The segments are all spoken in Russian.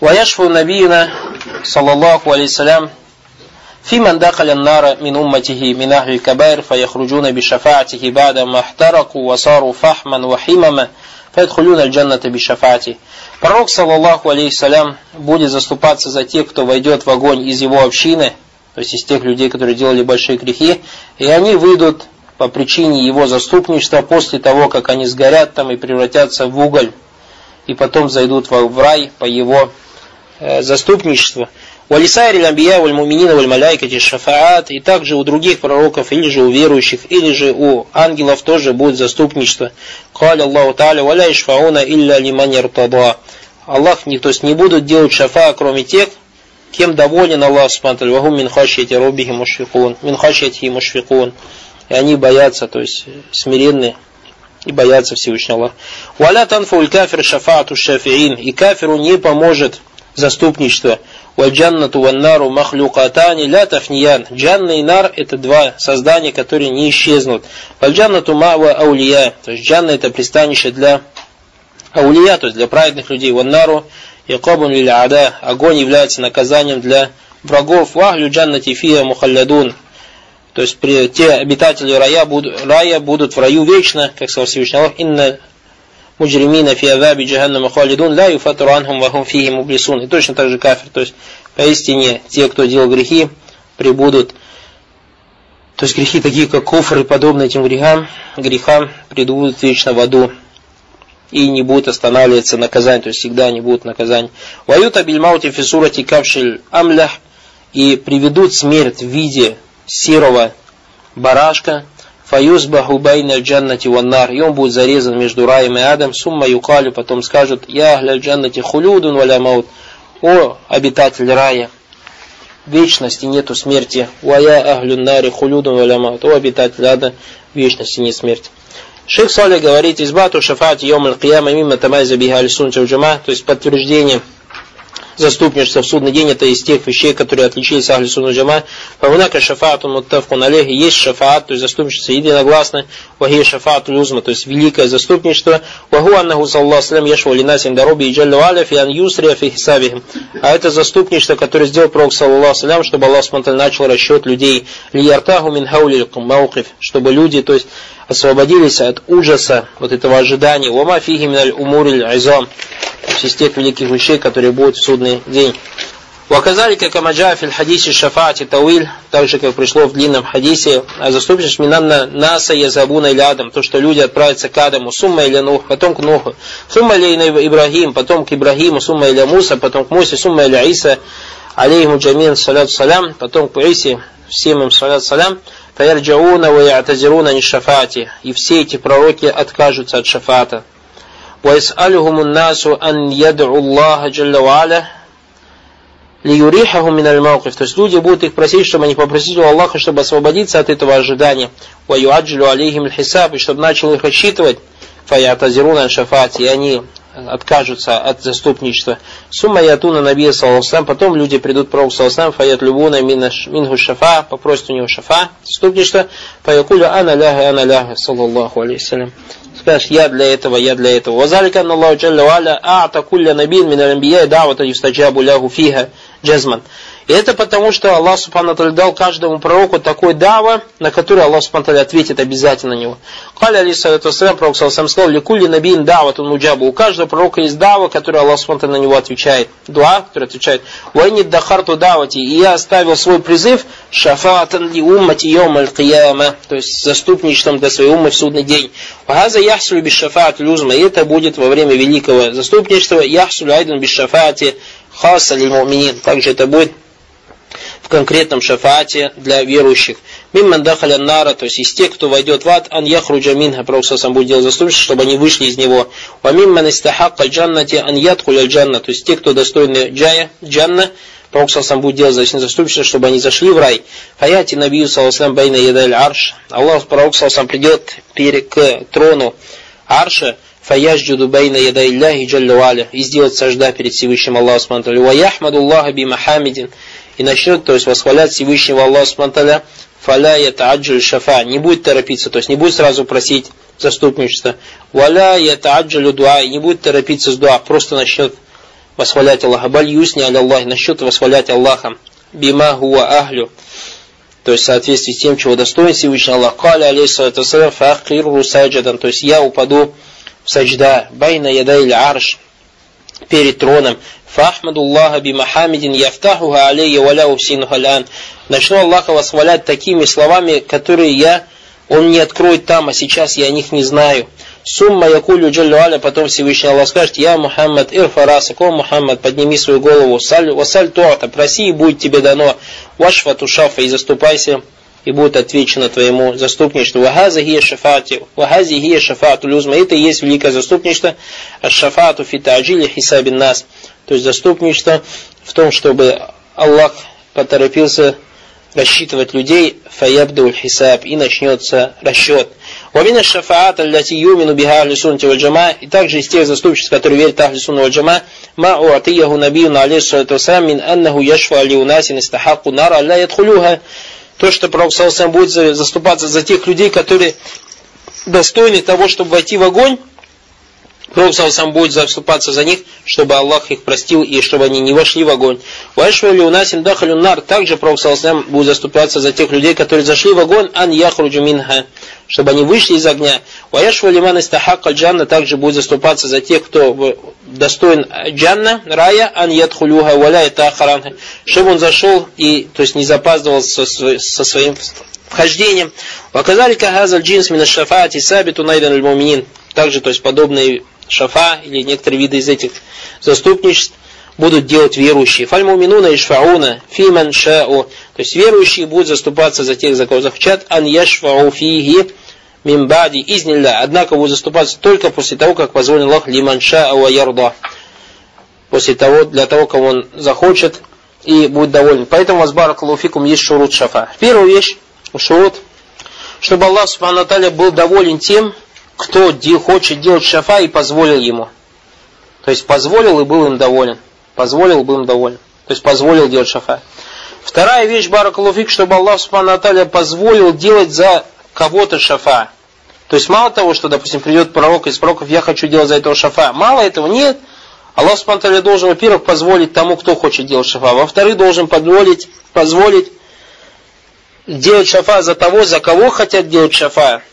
ويشفو نبينا صلى الله عليه وسلم في من دخل النار من أمته من أهل الكبائر فيخرجون بشفاعته بعد ما احترقوا وصاروا فحما وحمما فيدخلون الجنة بشفاعته Пророк, саллаллаху алейхиссалям, будет заступаться за тех, кто войдет в огонь из его общины, то есть из тех людей, которые делали большие грехи, и они выйдут по причине его заступничества после того, как они сгорят там и превратятся в уголь, и потом зайдут в рай по его э, заступничеству. Валисайри ламбия валь муминина валь маляйкати шафаат. И также у других пророков, или же у верующих, или же у ангелов тоже будет заступничество. Каля Аллаху Та'аля валя ишфауна илля лиман яртада. Аллах, не, то есть не будут делать шафа, кроме тех, кем доволен Аллах Субтитры. Вахум мин хашьяти робихи мушфикун. Мин хашьяти мушфикун. И они боятся, то есть смиренные и боятся Всевышнего Аллаха. Валя танфу кафир шафаату шафиин. И кафиру не поможет заступничество. Вальджаннату ваннару махлюкатани ля тафниян. Джанна и нар это два создания, которые не исчезнут. Вальджаннату мава аулия. То есть джанна это пристанище для аулия, то есть для праведных людей. Ваннару якобун лиль ада. Огонь является наказанием для врагов. Вахлю джаннати фия мухаллядун. То есть те обитатели рая будут, рая будут в раю вечно, как сказал Всевышний Аллах, инна муджримина фи азаби джаханнама халидун ла юфатру анхум вахум фихи мублисун. И точно так же кафир. То есть, поистине, те, кто делал грехи, прибудут то есть грехи такие, как куфр и подобные этим грехам, грехам придут вечно в аду и не будут останавливаться наказание, то есть всегда не будут наказания. Ваюта бильмаути фисурати кавшиль амлях и приведут смерть в виде серого барашка, фаюсбаху байна джаннати ваннар, и он будет зарезан между раем и адом, сумма юкалю, потом скажут, я ахля джаннати хулюдун валя маут, о обитатель рая, вечности нету смерти, вая ахлюн нари хулюдун валя маут, о обитатель ада, вечности нет смерти. Шейх Салли говорит, избату шафати йом аль-кияма мимо тамайза биха аль-сунча то есть подтверждение заступничество в судный день, это из тех вещей, которые отличились Ахли Сунна Джама. Фавунака шафаату муттавкун алейхи, есть шафаат, то есть заступничество единогласно, вахи шафаату люзма, то есть великое заступничество, ваху аннаху саллаху салям яшву линасин дароби и джаллю аля фи ан юсрия. А это заступничество, которое сделал Пророк саллаху салям, чтобы Аллах начал расчет людей, лияртаху мин хаули маукиф, чтобы люди, то есть освободились от ужаса, вот этого ожидания. Уама фиги миналь умуриль айзам из тех великих вещей, которые будут в судный день. Уаказали, как фил хадисе шафати тауиль, так же, как пришло в длинном хадисе, а заступишь минанна наса язабуна или адам, то, что люди отправятся к Адаму, сумма или Нух, потом к Нуху, сумма или Ибрагим, потом к Ибрагиму, сумма или Муса, потом к Мусе, сумма или Иса, алейхиму джамин салят салям, потом к Исе, всем им салят салям, фаярджауна ва я'тазируна ни шафати, и все эти пророки откажутся от шафата. ويسألهم الناس أن يدعوا الله جل وعلا лиюрихаху миналь маукиф. То есть люди будут их просить, чтобы они попросили у Аллаха, чтобы освободиться от этого ожидания. Ваюаджлю алейхим хисаб, и чтобы начал их рассчитывать. Фаятазируна шафати, и они откажутся от заступничества. Сумма ятуна набия саллаху потом люди придут к пророку саллаху фаят любуна мингу шафа, попросят у него шафа, заступничество, фаякулю ана ляха, ана ляха, саллаллаху алейхи Скажешь, я для этого, я для этого. Вазалика Аллаху Джалла Валя а'та кулля набин мин аль-анбия давата юстаджабу лягу фиха джазман. И это потому, что Аллах Субхану дал каждому пророку такой дава, на который Аллах Субхану ответит обязательно на него. Каля алейсалату вассалям, пророк сам сказал, ликули набин дават он муджабу. У каждого пророка есть дава, который Аллах Субхану на него отвечает. Дуа, который отвечает. Вайни дахарту давати. И я оставил свой призыв шафатан ли уммати йом аль кияма. То есть заступничеством для своей уммы в судный день. Вахаза яхсулю без шафат люзма. И это будет во время великого заступничества. Яхсулю айдан без шафати хаса ли муминин. Также это будет в конкретном шафате для верующих. Мимман дахаля нара, то есть из тех, кто войдет в ад, ан яхруджа минха, Пророк сам будет делать заступничество, чтобы они вышли из него. Ва мимман истахакка джаннати ан ядхуля джанна, то есть те, кто достойны джая, джанна, Пророк сам будет делать заступничество, чтобы они зашли в рай. يأتي النبي صلى الله عليه وسلم بين يدي العرش. Аллах, Пророк сам придет к трону арша, фаяжджуду байна яда Илляхи джалля и сделать сажда перед Всевышним Аллахом سبحانه. ويحمد الله بمحامد и начнет, то есть восхвалять Всевышнего Аллаха سبحانه. فلا يتعجل الشفاعة. Не будет торопиться, то есть не будет сразу просить заступничество. ولا يتعجل الدعاء. Не будет торопиться с дуа, просто начнет восхвалять Аллаха. بل يثني على الله, начнет восхвалять Аллаха. Бима хуа ахлю. То есть в соответствии с тем, чего достоин Всевышний Аллах. Каля фахкиру саджадан. То есть я упаду саджда. Байна ядай арш. Перед троном. Фахмаду Аллаха би Махамидин яфтахуха алейя валя усину халян. Начну Аллаха восхвалять такими словами, которые я, он не откроет там, а сейчас я о них не знаю. Сумма якулю джаллю аля, потом Всевышний Аллах скажет, я Мухаммад ирфарасак, о Мухаммад, подними свою голову, саль, васаль туата, проси и будет тебе дано, вашфа тушафа, и заступайся, и будет отвечено твоему заступничеству. Вахази гия шафати, вахази гия шафату люзма, это и есть великое заступничество, шафату фитаджили хисабин нас, то есть заступничество в том, чтобы Аллах поторопился рассчитывать людей, фаябдул хисаб, и начнется расчет. Вамина шафаат аллати юмину биха ахли суннати валь джама, и также из тех заступничеств, которые верят ахли сунна валь джама, ма уатияху набию на алейхиссалату вассалам мин аннаху яшфа али унасин истахаку нара алла ядхулюха. То, что Пророк Салсам будет заступаться за тех людей, которые достойны того, чтобы войти в огонь, Пророк сам будет заступаться за них, чтобы Аллах их простил и чтобы они не вошли в огонь. Вайшвали у нас дахалю нар. Также Пророк сам будет заступаться за тех людей, которые зашли в огонь, ан яхруджу минха, чтобы они вышли из огня. Ваяшвали ман истахак джанна. Также будет заступаться за тех, кто достоин джанна, рая, ан ядхулюха, валя и чтобы он зашел и, то есть не запаздывал со, со своим вхождением. Ваказали кахазаль джинс мина шафаати сабиту найдан Также, то есть подобные шафа или некоторые виды из этих заступничеств будут делать верующие. Фальмуминуна ишфауна фиман шау. То есть верующие будут заступаться за тех, за кого захотят. Ан яшфау фиги мимбади изнилля. Однако будут заступаться только после того, как позволил Аллах лиман шау ярда. После того, для того, кого он захочет и будет доволен. Поэтому вас луфикум есть шурут шафа. Первая вещь, шурут, чтобы Аллах Субхану был доволен тем, кто хочет делать шафа и позволил ему. То есть позволил и был им доволен. Позволил, был им доволен. То есть позволил делать шафа. Вторая вещь, баракалуфик, чтобы Аллах Субхану позволил делать за кого-то шафа. То есть мало того, что, допустим, придет пророк из пророков, я хочу делать за этого шафа. Мало этого, нет. Аллах Субхану должен, во-первых, позволить тому, кто хочет делать шафа. Во-вторых, должен позволить, позволить делать шафа за того, за кого хотят делать шафа.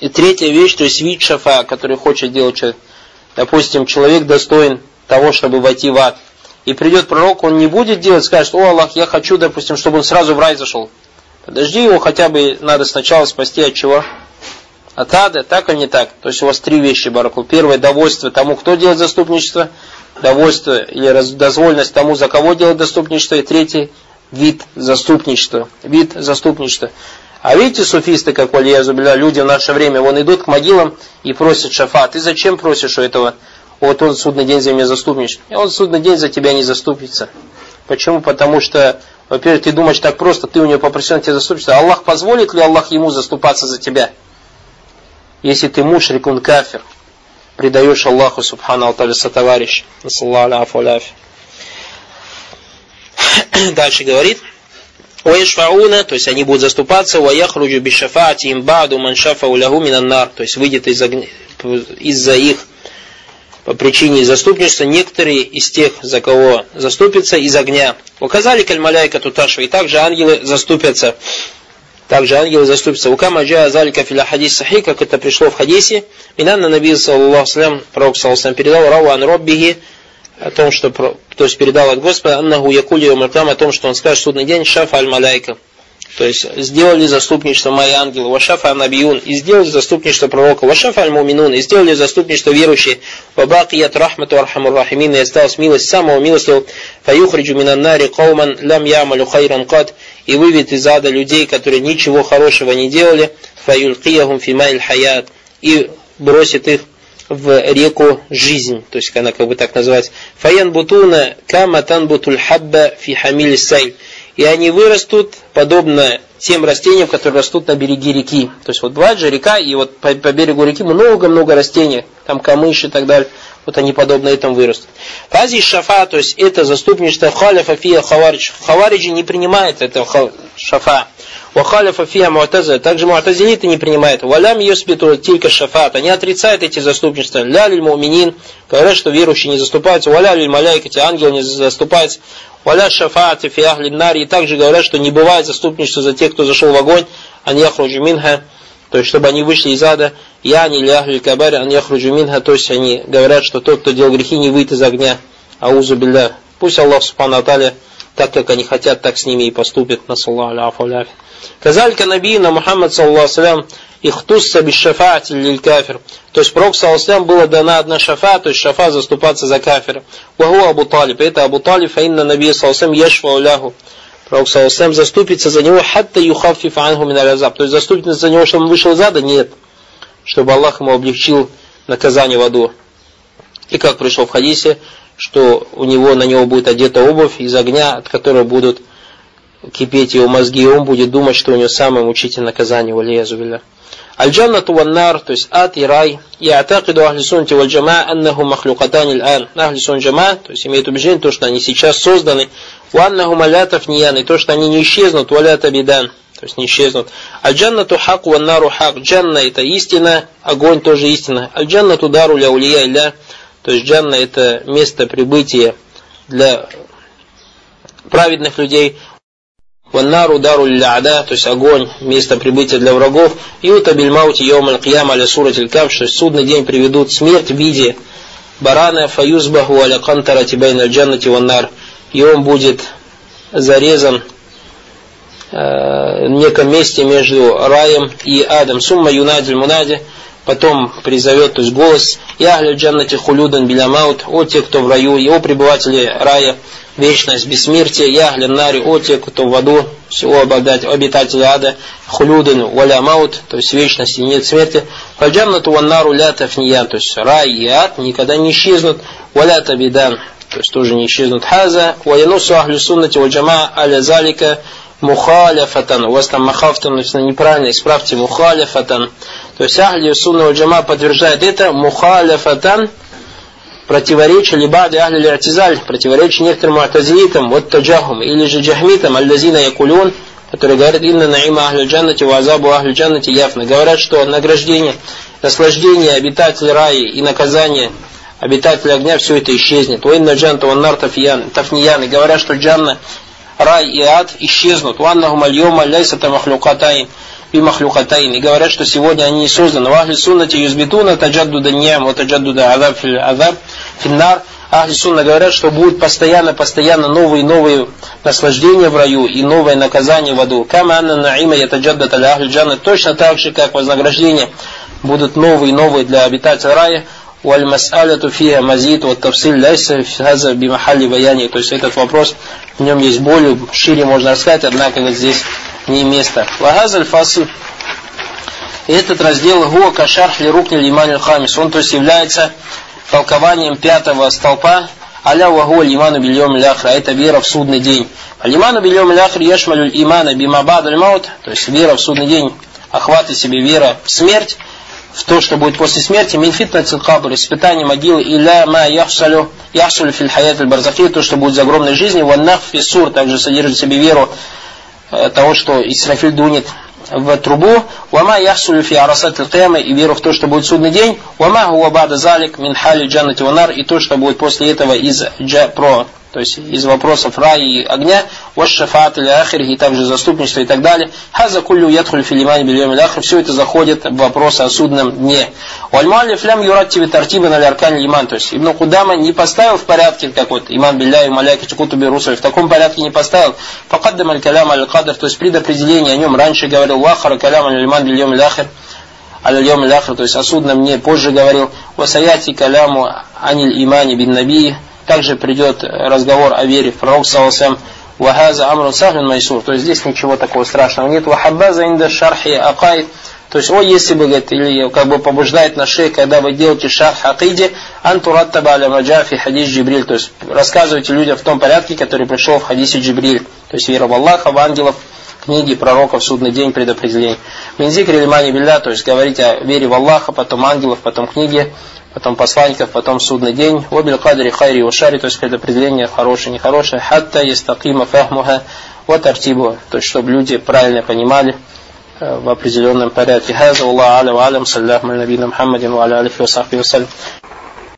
И третья вещь, то есть вид шафа, который хочет делать человек. Допустим, человек достоин того, чтобы войти в ад. И придет пророк, он не будет делать, скажет, о Аллах, я хочу, допустим, чтобы он сразу в рай зашел. Подожди его, хотя бы надо сначала спасти от чего? От ада, так или не так? То есть у вас три вещи, Бараку. Первое, довольство тому, кто делает заступничество. Довольство или дозвольность тому, за кого делать заступничество. И третий, вид заступничества. Вид заступничества. А видите, суфисты, как Валия Зубиля, люди в наше время, вон идут к могилам и просят шафа. Ты зачем просишь у этого? Вот он судный день за меня заступничает. И он судный день за тебя не заступится. Почему? Потому что, во-первых, ты думаешь так просто, ты у него попросил, он тебе заступится. Аллах позволит ли Аллах ему заступаться за тебя? Если ты мушрик, он кафир. Предаешь Аллаху, субхану алталя, сотоварищ. Дальше говорит. Уэшфауна, то есть они будут заступаться, ваяхруджу бишафати им баду маншафа уляху минаннар, то есть выйдет из из-за их по причине заступничества некоторые из тех, за кого заступятся, из огня. Указали кальмаляйка туташва, и также ангелы заступятся. Также ангелы заступятся. Укама джа залика филя хадис сахи, как это пришло в хадисе. Минанна наби саллаху салям, пророк саллаху передал, рауан роббихи, о том, что, то есть передал от Господа, аннаху якули о том, что он скажет судный день, шафа аль маляйка. То есть сделали заступничество мои ангелы, вашафа набиюн, и сделали заступничество пророка, вашафа аль муминун, и сделали заступничество верующие, وبقيت رحمة أرحم الراحمين, и осталась милость самого милостивого, فيخرج من النار قوما لم يعملوا خيرا قط, и выведет из ада людей, которые ничего хорошего не делали, فيلقيهم في ماء الحياة, и бросит их в реку жизнь, то есть она как бы так называется. فينبتون كما تنبت الحبة في حميل السيل. И они вырастут подобно тем растениям, которые растут на береге реки. То есть вот бывает же река, и вот по, по берегу реки много-много растений, там камыши и так далее. Вот они подобно этому вырастут. Фази шафа, то есть это заступничество халя фафия хаваридж. Хавариджи не принимает это шафа. Вахалифа фиа муатаза. Также муатазилиты не принимают. Валям юсбиту тилька шафат. Они отрицают эти заступничества. Ля лиль муминин. Говорят, что верующие не заступаются. Валя лиль маляйкати. Ангелы не заступаются. Валя шафаати фи ахли нари. И также говорят, что не бывает заступничества за тех, кто зашел в огонь. Они яхруджу минха. То есть, чтобы они вышли из ада. Я не ляхли кабари, они яхруджу минха. То есть, они говорят, что тот, кто делал грехи, не выйдет из огня. Аузу билля. Пусть Аллах Субхану Аталя, так как они хотят, так с ними и поступит. Насаллаху аляфу Казалька набиина Мухаммад, саллаху ихтусса бишафаати лиль кафир. То есть Пророк, саллаху была дана одна шафа, то есть шафа заступаться за кафира. Ваху Абу Талиб. Это Абу Талиб, фаинна наби, саллаху ешфа уляху. Пророк, саллаху заступится за него, хатта юхаффиф анху мин азаб. То есть заступится за него, чтобы он вышел из ада? Нет. Чтобы Аллах ему облегчил наказание в аду. И как пришло в хадисе, что у него на него будет одета обувь из огня, от которой будут кипеть его мозги, и он будет думать, что у него самое мучительное наказание, валиязу Аль-джаннату ван-нар, то есть ад и рай, яатакиду ахли сунти аннаху махлюкатани аль-ан. Ахли сун джама, то есть имеет убеждение, то, что они сейчас созданы, ваннаху малятов ниян, и то, что они не исчезнут, валята бидан, то есть не исчезнут. Аль-джаннату хак ван-нару хак. Джанна это истина, огонь тоже истина. Аль-джаннату дару ля улия илля, то есть джанна это место прибытия для праведных людей. Ваннару дару ляда, то есть огонь, место прибытия для врагов. Юта бильмаути йом аль-кьям аля сурат аль что судный день приведут смерть в виде барана фаюзбаху аля кантара тибайна джаннати ваннар. И он будет зарезан э, в неком месте между раем и адом. Сумма юнадиль мунади потом призовет, то есть голос, «Я ахлю джаннати хулюдан билямаут», «О те, кто в раю», и «О пребыватели рая, вечность, бессмертие», «Я нари», «О те, кто в аду», всего обитатели ада, хулюдан валямаут, то есть вечности нет смерти, фаджаннату ваннару ля тафниян, то есть рай и ад никогда не исчезнут, валя табидан, то есть тоже не исчезнут. Хаза, ваянусу ахлю суннати ва джама аля залика, мухаляфатан. У вас там махафтан написано неправильно, исправьте мухаляфатан. То есть Ахли Сунна Джама подтверждает это мухаляфатан противоречие либады Ахли Артизаль, противоречие некоторым артазилитам, вот таджахум, или же джахмитам, аллазина якулюн, которые говорят, инна наима ахли джаннати ва азабу ахли джаннати яфна. Говорят, что награждение, наслаждение обитателей рая и наказание обитателей огня, все это исчезнет. Уинна джанта ваннар тафниян. И говорят, что джанна, рай и ад исчезнут. Ваннахум альйома ляйса тамахлюкатайн бимахлюкатайн. И говорят, что сегодня они созданы. В ахли суннати юзбитуна таджаддуда ням, вот таджаддуда азаб фил азаб финнар. Ахли сунна говорят, что будут постоянно, постоянно новые новые наслаждения в раю и новое наказание в аду. Кама анна наима ятаджаддат аля ахли джанна. Точно так же, как вознаграждения будут новые новые для обитателей рая. Уаль-мас'аляту фия мазид, вот тавсиль ляйса хаза бимахали баяни. То есть этот вопрос, в нем есть более, шире можно рассказать, однако вот здесь не место. Вагазаль фасл. Этот раздел Гуа Кашарх Лирукни Лиман Хамис, он то есть является толкованием пятого столпа Аля вагу лиману бильем ляхра. Это вера в судный день. Лиману бильем ляхра яшмалю имана бимабаду маут. То есть вера в судный день охватывает себе вера в смерть в то, что будет после смерти, минфитна цилкабр, испытание могилы, иля ма яхсалю, яхсалю филь хаят барзахи, то, что будет за огромной жизнью, ваннах фисур, также содержит в себе веру Э, того, что Исрафиль дунет в трубу, вама яхсулю фи арасат и веру в то, что будет судный день, вама хуа бада залик мин хали джаннати ванар, и то, что будет после этого из джа, про то есть из вопросов рая и огня, ваш-шафат или ахир, и также заступничество и так далее. Хаза куллю ядхуль филимани бильем ахир, все это заходит в вопросы о судном дне. Уальмали флям юрат тебе тартиба на ляркан иман, то есть Ибн Кудама не поставил в порядке, как вот иман билля и маляки чекутуби русуль, в таком порядке не поставил. Факаддам аль калям аль кадр, то есть предопределение о нем раньше говорил, вахара калям аль иман бильем ахир, аль-йом то есть о судном дне позже говорил, васаяти каляму аниль имани бин набии, также придет разговор о вере в пророк салласам Вахаза Амрун Сахмин Майсур. То есть здесь ничего такого страшного нет. Вахаббаза инда шархи акайд. То есть, о, если бы, говорит, или как бы побуждает на шее, когда вы делаете шарх акиде, антураттаба аля маджафи хадис Джибриль. То есть, рассказывайте людям в том порядке, который пришел в хадисе Джибриль. То есть, вера в Аллаха, в ангелов, книги пророков, судный день, предопределение. Минзикр или мани билля, то есть говорить о вере в Аллаха, потом ангелов, потом книги, потом посланников, потом судный день, вабиль кадри хайри ушари, то есть предопределение хорошее, нехорошее, хатта ястакима фахмуха, вот артибу, то есть чтобы люди правильно понимали э, в определенном порядке. Хаза Аллаху алям, алям, саллаху аль набина Мухаммадин, ва аля алихи ва